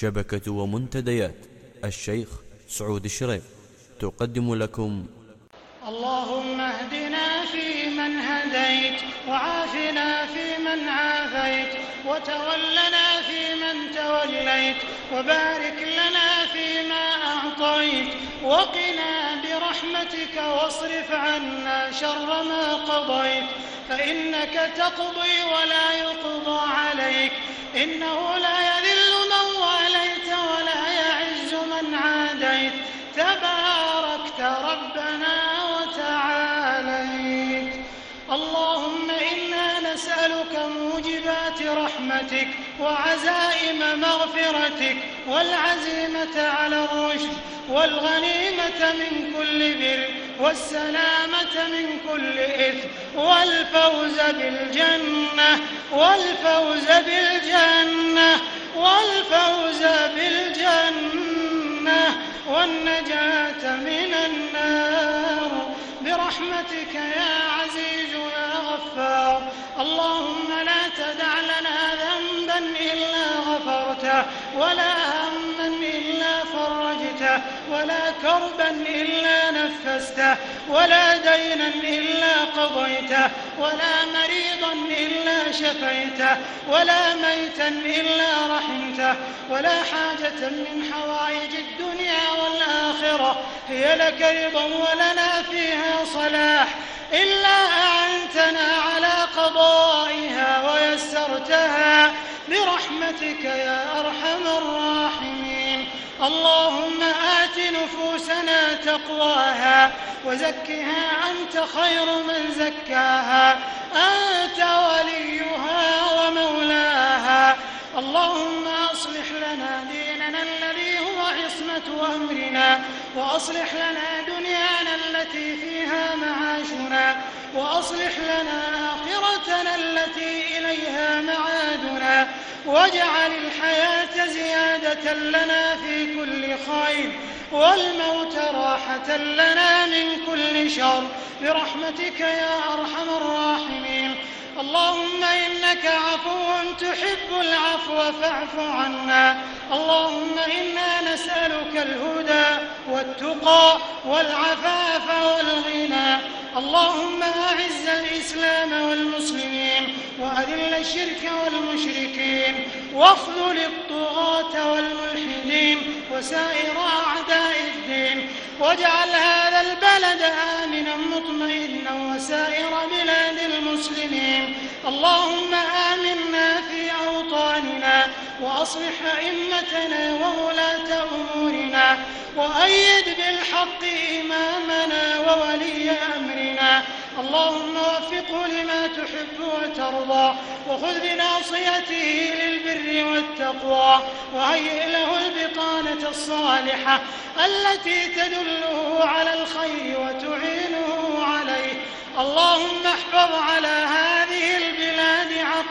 شبكة ومنتديات. الشيخ سعود الشريف. تقدم لكم. اللهم اهدنا فيمن هديت وعافنا فيمن عافيت وتولنا فيمن توليت وبارك لنا فيما أعطيت وقنا برحمتك واصرف عنا شر ما قضيت. فإنك تقضي ولا يقضى عليك إنه لا يذل موجبات رحمتك وعزائم مغفرتك والعزيمة على الرشد والغنيمة من كل بر والسلامة من كل إثم والفوز بالجنة والفوز بالجنة والفوز بالجنة والنجاة من النار برحمتك يا عزيز يا غفار اللهم تدع لنا ذنبا إلا غفرته ولا هما إلا فرجته ولا كربا إلا نفسته ولا دينا إلا قضيته ولا مريضا إلا شفيته ولا ميتا إلا رحمته ولا حاجة من حوائج الدنيا والآخرة هي لك رضا ولنا فيها صلاح. إلا أعنتنا على قضائها ويسرتها برحمتك يا أرحم الراحمين. اللهم آت نفوسنا تقواها وزكها أنت خير من زكاها. أنت وليها ومولاها. اللهم أمرنا وأصلح لنا دنيانا التي فيها معاشنا وأصلح لنا آخرتنا التي إليها معادنا واجعل الحياة زيادة لنا في كل خير والموت راحة لنا من كل شر برحمتك يا أرحم الراحمين اللهم إنك عفو تحب العفو فاعف عنا اللهم إنا نسألك الهدى والتقى والعفاف والغنى. اللهم أعز الإسلام والمسلمين وأذل الشرك والمشركين واخذل الطغاة والملحدين وسائر أعداء الدين واجعل هذا البلد آمنا مطمئنا وسائر بلاد المسلمين. اللهم آمنا في أوطاننا وأصلح أئمتنا وولاة أمورنا وأيد بالحق إمامنا وولي أمرنا. اللهم وفقه لما تحب وترضى وخذ بناصيته للبر والتقوى وهيئ له البطانة الصالحة التي تدله على الخير وتعينه عليه. اللهم احفظ على هذه البلاد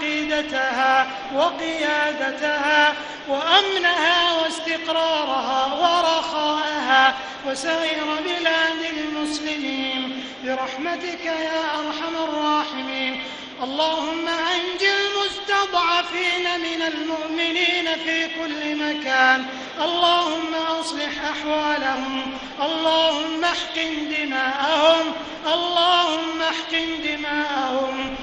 عقيدتها وقيادتها وأمنها واستقرارها ورخاءها وسائر بلاد المسلمين برحمتك يا أرحم الراحمين. اللهم أنج المستضعفين من المؤمنين في كل مكان. اللهم أصلح أحوالهم. اللهم احقن دماءهم. اللهم احقن دماءهم.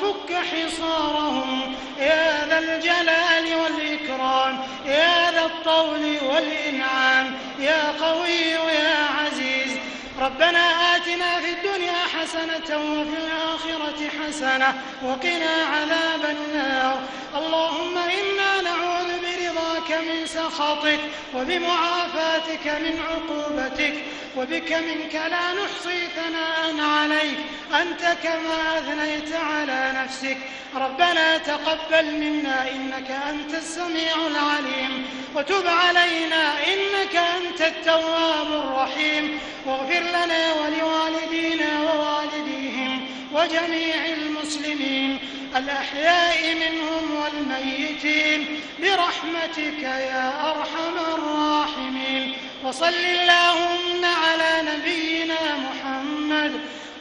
فك حصارهم. يا ذا الجلال والإكرام يا ذا الطول والإنعام. يا قوي يا عزيز ربنا آتنا في الدنيا حسنة وفي الآخرة حسنة وقنا عذاب النار. اللهم إنا نعوذ برضاك من سخطك وبمعافاتك من عقوبتك وبك منك لا نحصي ثناء عليك. أنت كما أثنيت على نفسك. ربنا تقبل منا إنك أنت السميع العليم. وتب علينا إنك أنت التواب الرحيم. واغفر لنا ولوالدينا ووالديهم وجميع المسلمين. الأحياء منهم والميتين. برحمتك يا أرحم الراحمين. وصل اللهم على نبينا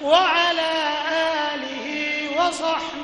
وعلى آله وصحبه